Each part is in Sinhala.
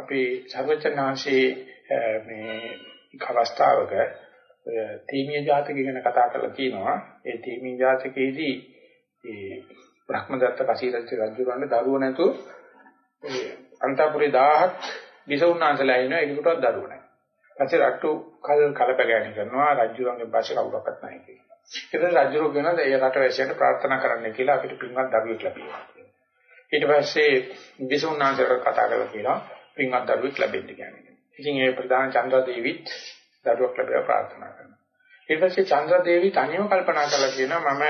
අපේ සර්වචනාංශයේ මේ අවස්ථාවක තීමිය ජාතක ගැන කතා කරලා තියෙනවා. ඒ තීමිය ජාතකයේදී ඒ බ්‍රහ්මදත්ත කසීරච්ච රජුරවන්න දරුවෝ නැතුව ඒ අන්තපුරේ 1000ක් විසුණුනාන්සලා ඉන්නවා ඒකටවත් දරුවෝ නැහැ. පස්සේ රට්ටු කල් කලබගෑනි කරනවා රජුරන්ගේ භාෂේ කවුරක්වත් නැහැ කියලා. ඊට පස්සේ රජුරෝ කියනවා ඒ රටවැසියන්ට ප්‍රාර්ථනා කරන්න කියලා අපිට පින්වත් දරුවෙක් ලැබෙනවා. ඊට පස්සේ විසුණුනාන්සලා කතා කරලා කියනවා පින්වත් දරුවෙක් ලැබෙන්න කියන්නේ. ඉතින් ඒ ප්‍රධාන චන්ද්‍රදේවිත් දරුවක් ලැබෙලා ප්‍රාර්ථනා කරනවා. ඊට පස්සේ චන්ද්‍රදේවි තනියම කල්පනා කරලා කියනවා මම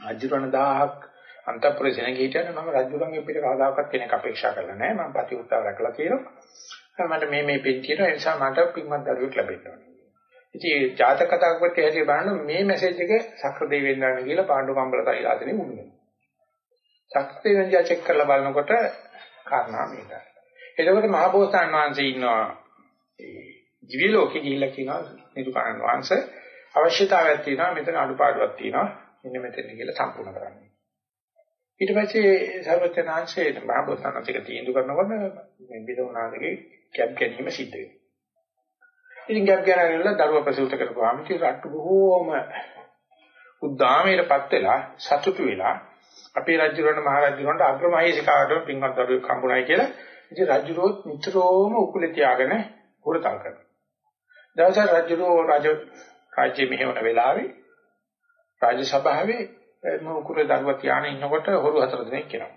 රජුරණ 1000ක් අන්තපුරේ හිටියන මම රජුරන්ගේ පිට කවදාකවත් කෙනෙක් අපේක්ෂා කරලා නැහැ. මම ප්‍රතිඋත්තර රැකලා තියෙනවා. මට මේ මේ පින් තියෙනවා. ඒ නිසා මට පින්වත් දරුවෙක් ලැබෙන්න ඕනේ. ඉතින් ජාතක කතාවකට හැටි බලන්න මේ මැසේජ් එක සක්‍ර දෙවියන් ගන්න කියලා පාණ්ඩු කම්බල සෛලාදෙනේ මුන්නේ. සක්‍ර දෙවියන් ජා චෙක් කරලා බලනකොට කාරණා මේකයි. එතකොට මහබෝසතාණන් වහන්සේ ඉන්නවා ඒ දිව්‍ය ලෝකෙ ගිහිල්ලා කියනවා නිරුපාණන් වහන්සේ අවශ්‍යතාවයක් තියෙනවා මෙතන අඩුපාඩුවක් තියෙනවා මෙන්න මෙතන කියලා සම්පූර්ණ කරන්න. ඊට පස්සේ සර්වඥාන්සේ මහබෝසතාණන්තික තීන්දුව කරනකොට මේ බිදෝනාගේ කැප් ගැනීම සිද්ධ වෙනවා. ඉතින් කැප් ගැනීමල දරුවා ප්‍රසූත කරපුවාම ඉතින් රට්ටු බොහෝම උද්දාමයටපත් වෙලා සතුටු වෙලා අපේ රජුරණ මහ රජුරණට අග්‍රමහේසිකාට පින්වත් දරුවෙක් හම්බුනායි කියලා ඉතින් රජුරෝත් නිතරම උකුලේ තියාගෙන හොරතල් කරනවා. දවසක් රජුරෝ රාජ රාජ්‍ය මෙහෙවන වෙලාවේ රාජ සභාවේ මොකුර දරුවා තියාගෙන ඉන්නකොට හොරු හතර දෙනෙක් එනවා.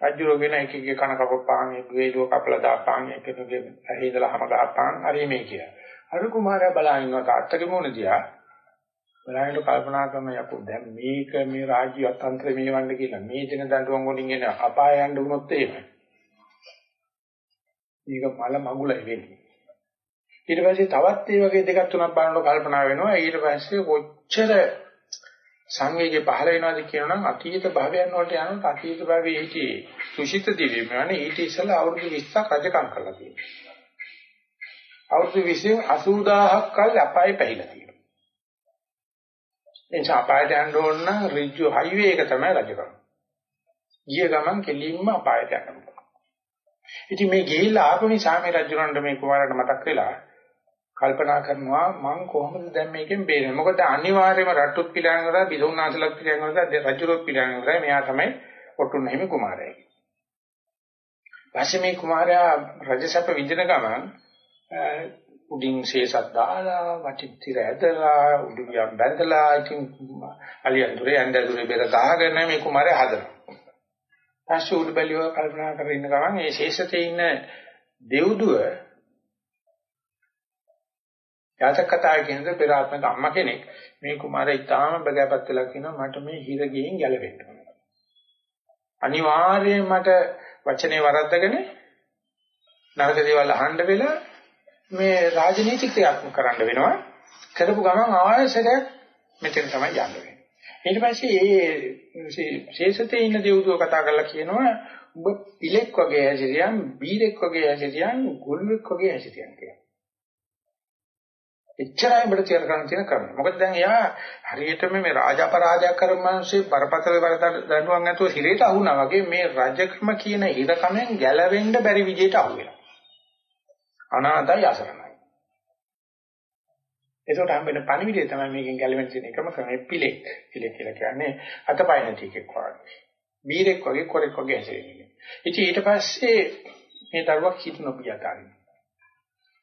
රජුරෝ වෙන එකකේ කන කපපාන් එක වේලුව කපලා දාපාන් එකකගේ ඇහිදලා හැම ගහපාන් හරි මේ කියලා. අර කුමාරයා බලා ඉන්නවා තාත්තගේ මොන දිහා බලහින්න කල්පනා කරන යකෝ දැන් මේක මේ රාජ්‍ය අතන්ත්‍රය මේවන්න කියලා මේ දෙන දඬුවම් වලින් එන අපාය යන්න වුණොත් එහෙම මේක මල මගුලයි වෙන්නේ. ඊට පස්සේ තවත් මේ වගේ දෙකක් තුනක් බලනකොට කල්පනා වෙනවා. ඊට පස්සේ කොච්චර සංවේගය පහළ වෙනවද කියනනම් අතීත භවයන් වලට යනකොට අතීත භවයේ හිටියේ සුෂිත දිවිම යන්නේ ඊට ඉස්සෙල්ලා අවුරුදු 20ක් රජකම් කරලා තියෙනවා. අවුරුදු 20 80000ක් කල් අපායේ පැහිලා තියෙනවා. එනිසා අපායට යන්න ඕන නම් රිජ්ජු හයිවේ එක තමයි රජකම්. ගිය ගමන් කෙලින්ම අපායට යන්න ඉතින් මේ ගිහිල්ලා ආපු නිසා මේ රජුරන්ට මේ කුමාරට මතක් වෙලා කල්පනා කරනවා මං කොහොමද දැන් මේකෙන් බේරෙන්නේ? මොකද අනිවාර්යයෙන්ම රට්ටුත් පිළියම් කරලා බිසුණාසලක් පිළියම් කරලා රජුරොත් පිළියම් කරලා මෙයා තමයි ඔටුන්න හිමි කුමාරයා. පස්සේ මේ කුමාරයා රජසප විඳින ගමන් උඩින් ශේසත් දාලා වටිතිර ඇදලා උඩින් බැඳලා ඉතින් අලියන්දුරේ ඇඳදුරේ බෙර ගහගෙන මේ කුමාරයා හදනවා. පස්සේ උඩ බැලියව කල්පනා කරගෙන ඉන්න ගමන් මේ ශේෂතේ ඉන්න දෙව්දුව යාතක කතාවේ කියන පෙර ආත්මක අම්මා කෙනෙක් මේ කුමාරයා ඉතාම බගෑපත් වෙලා කියනවා මට මේ හිර ගියෙන් ගැලවෙන්න ඕන. අනිවාර්යයෙන් මට වචනේ වරද්දගෙන නරක දේවල් අහන්න වෙලා මේ රාජනීති ක්‍රියාත්මක කරන්න වෙනවා. කරපු ගමන් ආයෙසරයක් මෙතන තමයි යන්න වෙන්නේ. ඊට පස්සේ ඒ ශේෂතේ ඉන්න දෙව්දුව කතා කරලා කියනවා ඔබ පිලෙක් වගේ හැසිරියන් බීරෙක් වගේ හැසිරියන් ගොළුෙක් වගේ හැසිරියන් කියලා. එච්චරයි අපිට තේර ගන්න තියෙන කරුණ. මොකද දැන් එයා හරියටම මේ රාජ අපරාධයක් කරන මිනිස්සේ බරපතල වරද දඬුවම් නැතුව හිරේට අහුණා වගේ මේ රජකම කියන හිරකමෙන් ගැලවෙන්න බැරි විදිහට අහුවෙලා. අනාදයි අසරණයි. ඒකට හම්බෙන පණිවිඩය තමයි මේකෙන් ගැලවෙන්න තියෙන එකම ක්‍රමය පිලෙක්. පිලෙක් කියලා කියන්නේ අතපය නැති එකෙක් වගේ. බීරෙක් වගේ කොරෙක් වගේ හැසිරෙන්නේ. ඉතින් ඊට පස්සේ මේ දරුවා කිතු නොපියතාරින්.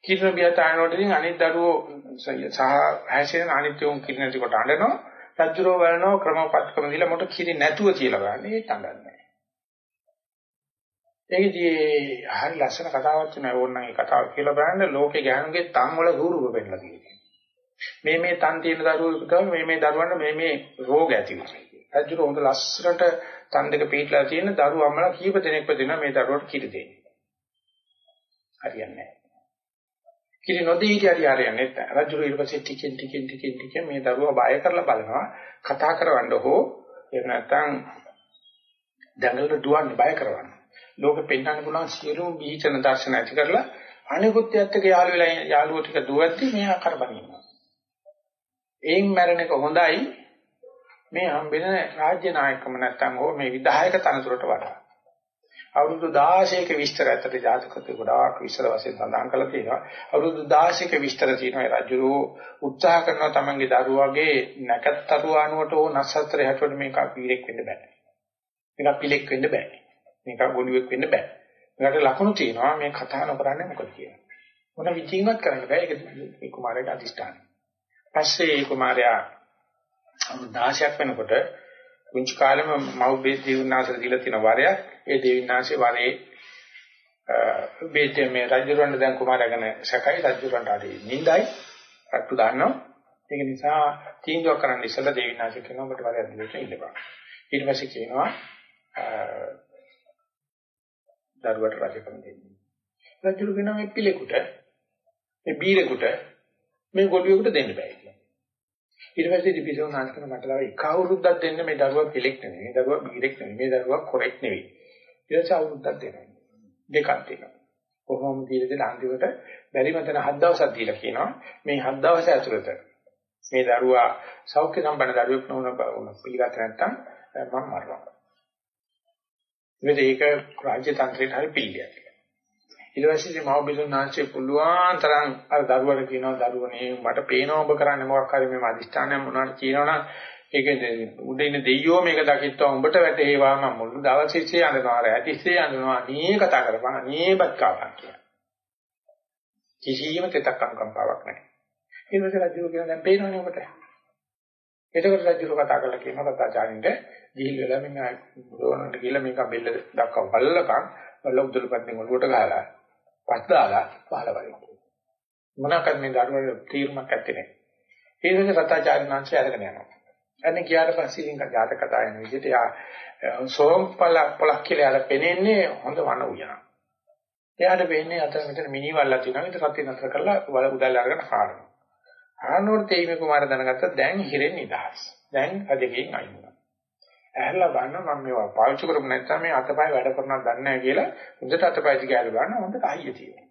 කිතු නොපියතාරින් වලදී අනිත් දරුවෝ සහ හැසිරෙන අනිත් උන් කිරි නැති කොට අඬනවා. රජුරෝ වලනෝ ක්‍රමපත්කම දීලා මොකට කිරි නැතුව කියලා ගන්න. ඒත් අඬන්නේ. ඒකදී හරි ලස්සන කතාවක් තියෙනවා ඕනනම් ඒ කතාව කියලා බලන්න ලෝකේ ගෑනුගේ තන් වල ස්වරූප වෙන්නලා තියෙනවා. මේ මේ තන් තියෙන දරුවෙකුට මේ මේ දරුවන්ට මේ මේ රෝග ඇති වෙනවා. රජුර හොඳ ලස්සනට තන් දෙක පිටලා තියෙන දරුවෝ අම්මලා කීප දෙනෙක්ව දෙනවා මේ දරුවට කිරි දෙන්නේ. හරියන්නේ නැහැ. කිරි නොදී හිටිය හරි හරියන්නේ නැහැ. රජුර ඊට පස්සේ ටිකෙන් ටිකෙන් ටිකෙන් ටිකෙන් මේ දරුවා බය කරලා බලනවා කතා කරවන්න හෝ එහෙම නැත්නම් දඟලට දුවන්න බය කරවන්න. ලෝකෙ පෙන්වන්න පුළුවන් සියලුම බීචන දර්ශන ඇති කරලා අනිකුත් යත්තක යාළු වෙලා යාළුවෝ ටික දුවද්දි මෙයා කරබනිනවා. එයින් මැරෙන එක හොඳයි මේ හම්බෙන රාජ්‍ය නායකම නැත්තම් හෝ මේ විධායක තනතුරට වඩා. අවුරුදු 16ක විස්තර ඇත්තට ජාතකත් ගොඩාක් විස්තර වශයෙන් සඳහන් කරලා තියෙනවා. අවුරුදු 16ක විස්තර තියෙනවා රජුරෝ උත්සාහ කරනවා තමන්ගේ දරුවාගේ නැකත්තරුවානුවට ඕ නස්සත්‍රය හැටවට මේක පීරෙක් වෙන්න බෑ. මේක පිලෙක් වෙන්න බෑ. මේක ගොළුෙක් වෙන්න බෑ. මේකට ලකුණු තියෙනවා මේ කතා නොකරන්නේ මොකද කියලා. මොන විචින්වත් කරන්න බෑ ඒක මේ කුමාරයාගේ අදිෂ්ඨානය. පස්සේ මේ කුමාරයා අවුරුදු 16ක් වෙනකොට කුංචි කාලෙම මව්බේ දේවනාසර දීලා තියෙන වරයක්. ඒ දේවිනාසේ වරේ බේතේ මේ රජුරවන්න දැන් කුමාරයාගෙන සැකයි. රජුරවන්න ආදී නිඳයි. අට්ටු දාන්නවා ඒක නිසා තීන්දුවක් කරන්න ඉස්සෙල්ලා දේවිනාසේ කියනවා ඔබට වරයක් දෙන්න ඉල්ලපන් ඊට පස්සේ කියනවා දරුවට රජකම දෙන්න. රජුරු කියනවා මේ පිළෙකුට මේ බීරෙකුට මේ ගොළුවෙකුට දෙන්න බෑ. කියලා ඊට පස්සේ දිවිසෝ නාස්කන මට තව එක අවුරුද්දක් දෙන්න මේ දරුවා පිළෙක් නෙමෙයි මේ දරුවා බීරෙක් නෙමෙයි මේ දරුවා කොරෙක් නෙමෙයි ඊට පස්සේ අවුරුද්දක් දෙනවා. දෙකක් දෙනවා. කොහොම දීලා දෙලා අන්තිමට බැරි මතන හත් දවසක් දීලා කියනවා මේ හත් දවස් ඇතුළත මේ දරුවා සෞඛ්‍ය සම්පන්න දරුවෙක් නොවන පිළිගත්තේ නැත්නම් මම මරනවා. මේක රාජ්‍ය තන්ත්‍රයට හරි පිළිගයක්. ඊට පස්සේ මව බිසුනාංශේ පුළුවන් තරම් අර දරුවට කියනවා දරුවනේ මට පේනවා ඔබ කරන්නේ මොකක් හරි මේ අදිෂ්ඨානය මොනවද කියනවනම් ඒක උඩ ඉන්න දෙයියෝ මේක දකිත්වා උඹට වැටේවා මම මුළු දවසේ යනවා රැතිස්සේ යනවා නී කතා කරපන් නීපත් කාපන් කියලා. කිසියම් තෙතක් අනුකම්පාවක් නැහැ. ඊට පස්සේ රජු කියන දැන් පේනවනේ ඔබට. එතකොට රජු කතා කරලා කියනවා කතාචාරින්ට ගිහිල් වෙලා මම බුදුරණන්ට කියලා මේක බෙල්ල දක්වා බලලකම් බල්ල උදළු පැත්තෙන් ඔලුවට ගහලා පස් දාලා පහල වරින්. මොනවාක්ද මේ දරුවෝ තීරමක් ඇත්තේ නැහැ. ඒ වෙලාවේ කතාචාරින් ආංශය අරගෙන යනවා. අනේ ගියාට පස්සේ ඉතින් ජාතක කතා වෙන විදිහට යා සෝම්පල පොලක් කියලා යාල පෙනෙන්නේ හොඳ වන උයන. එයාට වෙන්නේ අතර මෙතන මිනිවල්ලා තියෙනවා. ඊට සත්‍ය නතර කරලා වල උදල් අරගෙන හාරනවා. හාරනකොට තේමේ කුමාර දැනගත්තා දැන් හිරෙන් නිදහස්. දැන් අදගෙන් අයින් වුණා. ඇහැරලා බලන්න මම මේවා පාවිච්චි කරමු නැත්නම් මේ අතපය වැඩ කරනවද දන්නේ නැහැ කියලා හොඳට අතපය දිගට බලන්න හොඳට අයිය තියෙනවා.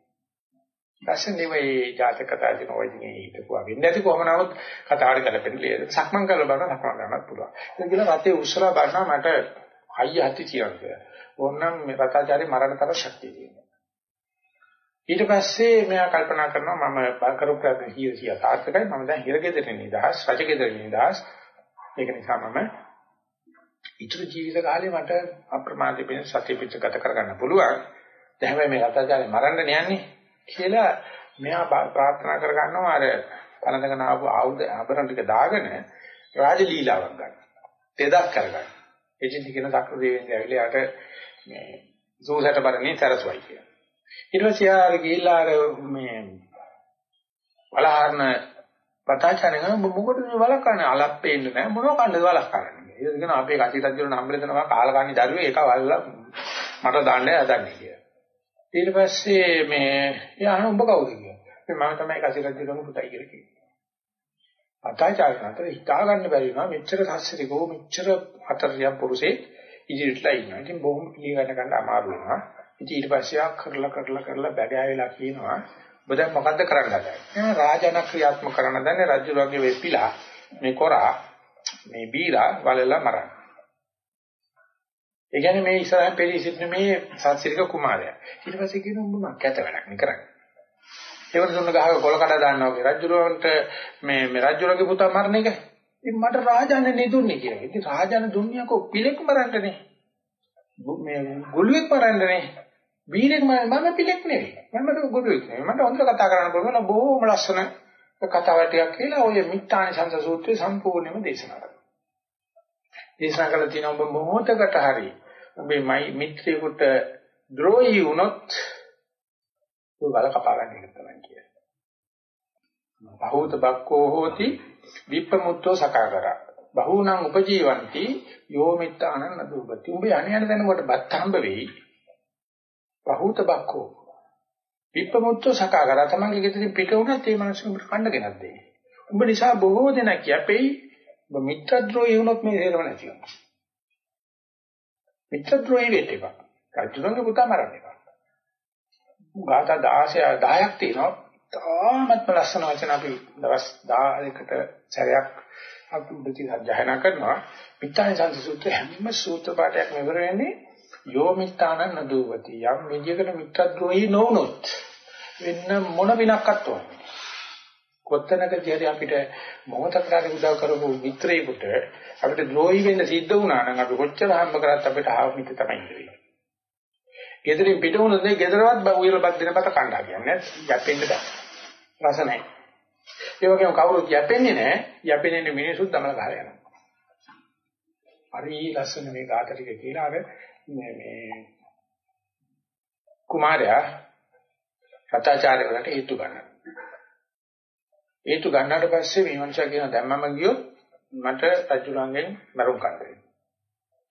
දැන් මේ ජාතක කතා දින ඔය දිනේ හිටපුවා වෙන්නේ නැති කොහොම නමුත් කතාවට ගැලපෙන්න ලියද සක්මන් කරලා බලන සක්මන් කරන්නත් පුළුවන්. ඒක කියලා රතේ උස්සලා බලනවා මට හයිය ඇති තියෙනවා ඕනනම් මේ රතාචාරි මරණ තර ශක්තිය තියෙනවා. ඊට පස්සේ මෙයා කල්පනා කරනවා මම කරපු කරන හිය සිය තාර්ථකයි. මම දැන් හිරගෙදරින් නිදහස් රජගෙදරින් නිදහස්. ඒක නිසා මම ඉතුරු ජීවිත කාලේ මට අප්‍රමාදී වෙන සතිය පිට ගත කරගන්න පුළුවන් දැන් මේ රතාචාරි මරන්න යන්නේ කියලා මෙයා ප්‍රාර්ථනා කර ගන්නවා අර පළඳගෙන ආපු ආයුධ ආභරණ ටික දාගෙන රාජලීලාවක් ගන්න. තෙදක් කරගන්න. එදින් කියන දක්ර දෙවියන් ඇවිල්ලා යට මේ සෝසට බරණේ සරසවයි කියලා. ඊට පස්සේ ආර ගිහිල්ලා අර මේ වලහරන පතාචාරණ මොකටද මේ වලකන්නේ අලප්පේ ඉන්න නෑ මොනව කන්නද වලකන්නේ. ඒක කියන අපේ කටි රජුන හම්බෙලා දෙනවා කාලකන්ණි දරුවේ ඒක වල්ලා මට දාන්න හදන්නේ කියලා. ඊට පස්සේ මේ එයා උඹ කවුද කියලා. මම තමයි කසිරජ්ජුරුන් පුතයි කියලා කිව්වා. අතාචාරණතර හිතා ගන්න බැරි වුණා මෙච්චර සස්සිරිකෝ මෙච්චර හතරියක් පුරුෂේ ඉදිරියටලා ඉන්නවා. ඉතින් බොහොම පිළිගන්න ගන්න අමාරු වෙනවා. ඉතින් ඊට පස්සේ ආ කරලා කරලා කරලා බැගෑවිලා කියනවා ඔබ දැන් මොකද්ද කරන්න හදන්නේ? මම රාජන ක්‍රියාත්මක කරන්න දන්නේ රජුලගේ වෙපිලා මේ කොරා මේ බීලා වලලා මරන්න. ඒ කියන්නේ මේ ඉස්සරහින් පෙරී සිටින මේ සංසිරික කුමාරයා. ඊට පස්සේ කියනවා උඹ මං කැත වැඩක් නේ කරන්නේ. ඒවට දුන්න ගහක කොල කඩ දාන්නවා වගේ රජුරවන්ට මේ මේ රජුරගේ පුතා මරණ එක. ඉතින් මට රාජාන නෙදුන්නේ කියලා. ඉතින් රාජාන දුන්නේ කො පිලෙක් මරන්නනේ. මේ ගොළුෙක් මරන්නනේ. බීරෙක් මම පිලෙක් නෙවෙයි. මම ගොළුෙක් නෙවෙයි. මට හොඳට කතා කරන්න පුළුවන් බොහොම ලස්සන කතාවක් ටිකක් කියලා ඔය මිත්තානි සංස සූත්‍රය සම්පූර්ණයෙන්ම දේශනා කරනවා. දේශනා කරලා තියෙන ඔබ මොහොතකට හරියි උඹේ මිත්‍රයෙකුට ද්‍රෝහී වුණොත් ඔය වල කපා ගන්න එක තමයි කියන්නේ. බහූත බක්කෝ හෝති විප්පමුත්තෝ සකාකර. බහූනං උපජීවಂತಿ යෝමිත්ත අනන්නදුපති. උඹ යණ යන දැනකොට බත් හම්බ වෙයි. බහූත බක්කෝ විප්පමුත්තෝ සකාකර. තමන්ගේ ගෙදරින් පිට වුණත් ඒ මිනිස්සුන්ට කන්න ගෙනත් දෙයි. උඹ නිසා බොහෝ දෙනෙක් යැපෙයි. ඔබ මිත්‍රද්‍රෝහී වුණොත් මේ හේරව නැති වෙනවා. මිත්‍රද්‍රෝහී වෙන්න එපා. රජුගේ පුතා මරන්න එපා. ගාථා 16 10ක් තියෙනවා. තාමත් ලස්සන වචන අපි දවස් 10කට සැරයක් අපි උදේ සජ්ජහනා කරනවා. පිටාන සංස සූත්‍ර හැම සූත්‍ර පාඨයක් මෙවර වෙන්නේ යෝ මිත්තානං නදුවති යම් විදියකට මිත්‍රද්‍රෝහී නොවුනොත් වෙන මොන විනක්වත් ඕනේ. කොත්තනකදී හරි අපිට මොහොතකට උදව් කරපු මිත්‍රයෙකුට අපිට ද්‍රෝහී වෙන්න සිද්ධ වුණා නම් අපි කොච්චර හම්බ කරත් අපිට ආව මිත්‍ර තමයි ඉන්නේ. ගෙදරින් පිට වුණොත් නේ ගෙදරවත් උයල බත් දෙන බත කණ්ඩා කියන්නේ යැපෙන්න බෑ. රස නැහැ. ඒ වගේම කවුරුත් යැපෙන්නේ නැහැ. යැපෙන්නේ මිනිසුත් දමල ගහලා යනවා. හරි ලස්සන මේ කාට ටික කියලා අර මේ කුමාරයා සත්‍යාචාර්යවලට හේතු ගන්නවා. හේතු ගන්නාට පස්සේ මේ මනුස්සයා කියන දැන් මම ගියොත් මට රජුලංගෙන් මරුම් කන්න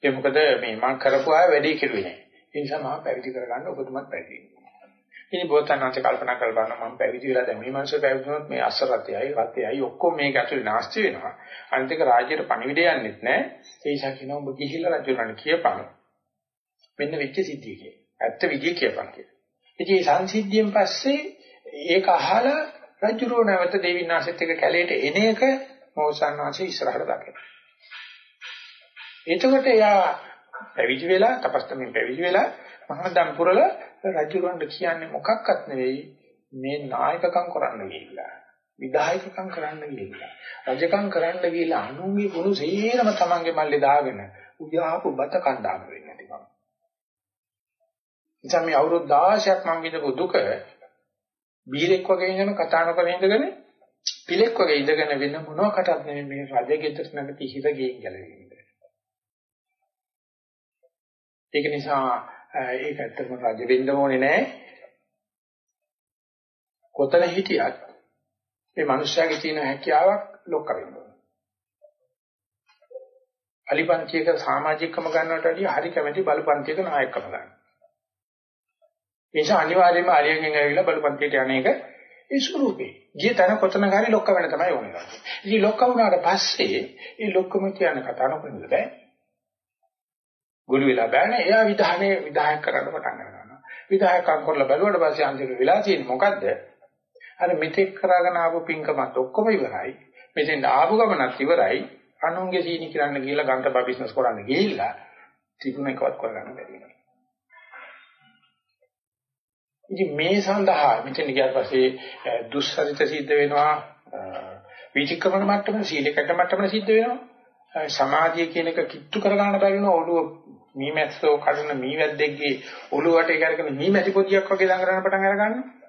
ඒ මොකද මේ මම කරපු ආය වැඩි කෙරුවේ නෑ. ඒ නිසා මම පැවිදි කරගන්න ඔබතුමත් පැවිදි ඉතින් බෝතනාංශ කල්පනා කරලා මම පැවිදි වෙලා දැන් මේ මනුස්සයා පැවිදි වුණොත් මේ අසරතයයි රතයයි ඔක්කොම මේක ඇතුලේ නාස්ති වෙනවා. අනිත් එක රාජ්‍යයට පණිවිඩය යන්නෙත් නෑ. ඒ නිසා කියනවා ඔබ ගිහිල්ලා රජුලන්ට කියපන්. මෙන්න වෙච්ච සිද්ධිය කියලා. ඇත්ත විදිය කියපන් කියලා. ඉතින් මේ සංසිද්ධියෙන් පස්සේ ඒක අහලා රජුරෝ නැවත දෙවිනාසෙත් එක කැලේට එන එක මොහොසන් වාසේ ඉස්සරහට දකිනවා. එතකොට එයා පැවිදි වෙලා තපස්තමින් පැවිදි වෙලා මහාදම් පුරල රජුරන්ට කියන්නේ මොකක්වත් නෙවෙයි මේ නායකකම් කරන්න ගිහිල්ලා. විධායකකම් කරන්න ගිහිල්ලා. රජකම් කරන්න ගිහිල්ලා අනුන්ගේ ගුණ සේරම තමන්ගේ මල්ලේ දාගෙන උයාපු බත කණ්ඩායම වෙන්නේ නැති බව. ඉතින් මේ අවුරුදු 16ක් මම විඳපු දුක බීරෙක් වගේ ඉඳන කතා නොකර ඉඳගෙන පිලෙක් වගේ ඉඳගෙන වෙන මොනවාකටත් නෙමෙයි මේ රජගෙදර නැගති හිර ගෙයින් ගැලවෙන්නේ. ඒක නිසා ඒක ඇත්තටම රජ වෙන්න ඕනේ නැහැ. කොතන හිටියත් මේ මිනිස්යාගේ තියෙන හැකියාවක් ලොක්ක වෙන්න ඕනේ. අලිපන්තියක සමාජිකකම ගන්නවට වඩා හරි කැමැති බලපන්තියක නායකකම ගන්න. ඒ නිසා අනිවාර්යයෙන්ම අලියන්ගෙන් ඇවිල්ලා බලපන්තියට යන එක ඒ ස්වරූපේ. ගිය තැන කොතන හරි ලොක්ක වෙන තමයි ඕනේ කරන්නේ. ඉතින් ලොක්ක වුණාට පස්සේ ඒ ලොක්කම කියන කතා නොකරන්න බෑ. ගුළු වෙලා බෑනේ. එයා විධානයේ විධායක කරන්න පටන් ගන්නවා. විධායකම් කරලා බැලුවට පස්සේ අන්තිමට වෙලා තියෙන්නේ මොකද්ද? අර මෙතෙක් කරගෙන ආපු පින්කමත් ඔක්කොම ඉවරයි. මෙතෙන් ආපු ගමනත් ඉවරයි. අනුන්ගේ සීනි කරන්න ගිහලා ගන්තබා බිස්නස් කරන්න ගිහිල්ලා තිබුණ එකවත් කරගන්න බැරි වෙනවා. ඉතින් මේ සඳහා මෙතන ගියාට පස්සේ දුස්සරිත සිද්ධ වෙනවා. විචක්‍රමණ මට්ටම සීලකට මට්ටම සිද්ධ වෙනවා. සමාධිය කියන එක කිට්ටු කර ගන්න බැරි වෙන ඔළුව මීමැස්සෝ කඩන මීවැද්දෙක්ගේ ඔළුවට ඒක අරගෙන මීමැසි පොදියක් වගේ දඟලන පටන් අර ගන්නවා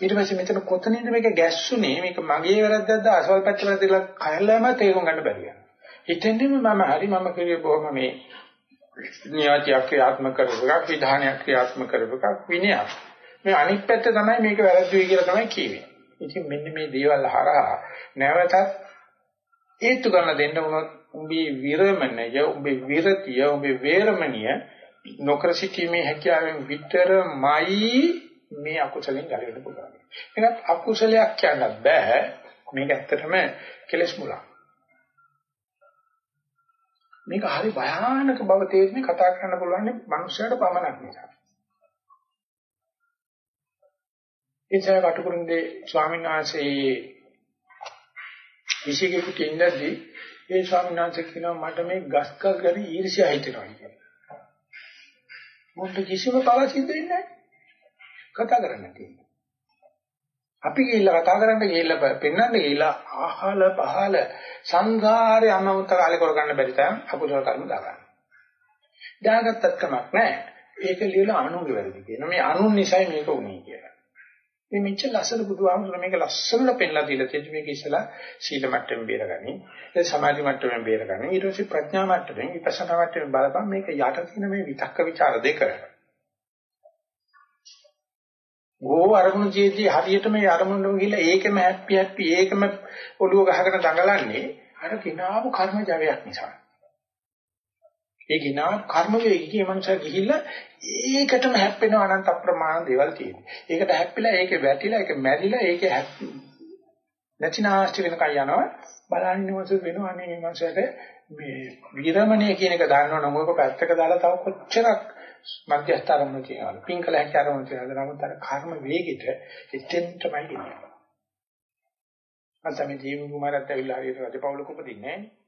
ඊට පස්සේ මෙතන කොතනින්ද මේක ගැස්සුනේ? මේක මගේ වැරද්දක්ද? අසවල් පැත්තට වැරදිලා කයලම තේරුම් ගන්න බැරි යනවා හිතෙන්නෙම මම හරි මම කියේ බොහොම මේ නියතියක් ක්‍රියාත්මක කරපුවක් විධානයක් ක්‍රියාත්මක කරපුවක් විනයක් මේ අනිත් පැත්ත තමයි මේක වැරද්දුයි කියලා තමයි කියවෙන්නේ ඉතින් මෙන්න මේ දේවල් හරහා නැවතත් ඒත්තු ගන්න දෙන්න වුණොත් උඹේ විරමණය උඹේ විරතිය උඹේ වේරමණිය නොකර සිටීමේ හැකියාවෙන් විතරමයි මේ අකුසලෙන් ගැලවෙන්න පුළුවන්. මේකත් අකුසලයක් කියන්නත් බෑ. මේක ඇත්තටම කෙලස් මුලක්. මේක හරි භයානක බව තේරෙන්නේ කතා කරන්න පුළුවන් මනුස්සයට පමණක් නිසා. එනිසා කටුකුරුන්දේ ස්වාමීන් වහන්සේ විශේෂයෙන්ම ඉඳද්දී ඒ ස්වාමීන් වහන්සේ කියනවා මට මේ ගස්කල් ගැන ඊර්ෂ්‍යා හිතෙනවා කියලා. මොකද කිසිම පළ සිද්ධ වෙන්නේ නැහැ. කතා කරන්න තියෙනවා. අපි ගිහිල්ලා කතා කරන්න ගිහිල්ලා පෙන්වන්න ගිහිල්ලා අහල පහල සංඝාරේ අනවුත කාලේ කරගන්න බැරි තරම් අකුසල කර්ම දාගන්න. දාගත්තත් කමක් නැහැ. ඒක ලියලා අනුන්ගේ වැරදි කියන. මේ අනුන් නිසයි මේක උනේ කියලා. මේ මෙච්චර ලස්සන බුදුහාමුදුර මේක ලස්සනට පෙන්ලා දීලා තියෙන්නේ මේක ඉස්සලා සීල මට්ටමෙන් බේරගනි. ඒ සමාධි මට්ටමෙන් බේරගනි. ඊට පස්සේ ප්‍රඥා මට්ටමෙන් විපස්සනා මට්ටමෙන් බලපන් මේක යට තියෙන මේ විතක්ක ਵਿਚාර දෙක. ඕ අරමුණු ජීවිතේ හරියට මේ අරමුණු ගිහිල්ලා ඒකම හැප්පි හැප්පි ඒකම ඔළුව ගහගෙන දඟලන්නේ අර කිනාවු කර්ම ජවයක් නිසා. ඒ කිනා කර්ම වේගිකේ මනුෂයා ගිහිල්ලා ඒකටම හැප්පෙන අනන්ත අප්‍රමාණ දේවල් තියෙනවා. ඒකට හැප්පිලා ඒකේ වැටිලා ඒක මැරිලා ඒකේ නැතිනාස්ති වෙනකන් යනවා. බලන්නේ මොකද වෙනවන්නේ මේ මනුෂයාට මේ විරමණය කියන එක දන්නවනම් ඔයක පැත්තක දාලා තව කොච්චරක් මධ්‍යස්තරම කියනවා. පින්කල හැචාරම කියනවා. නමුත් අර කර්ම වේගෙට එතෙන් තමයි ගෙනියන්නේ. අන්තමේ ජීව කුමාරත් ඇවිල්ලා හරියට රජපෞලක උපදින්නේ නැහැ.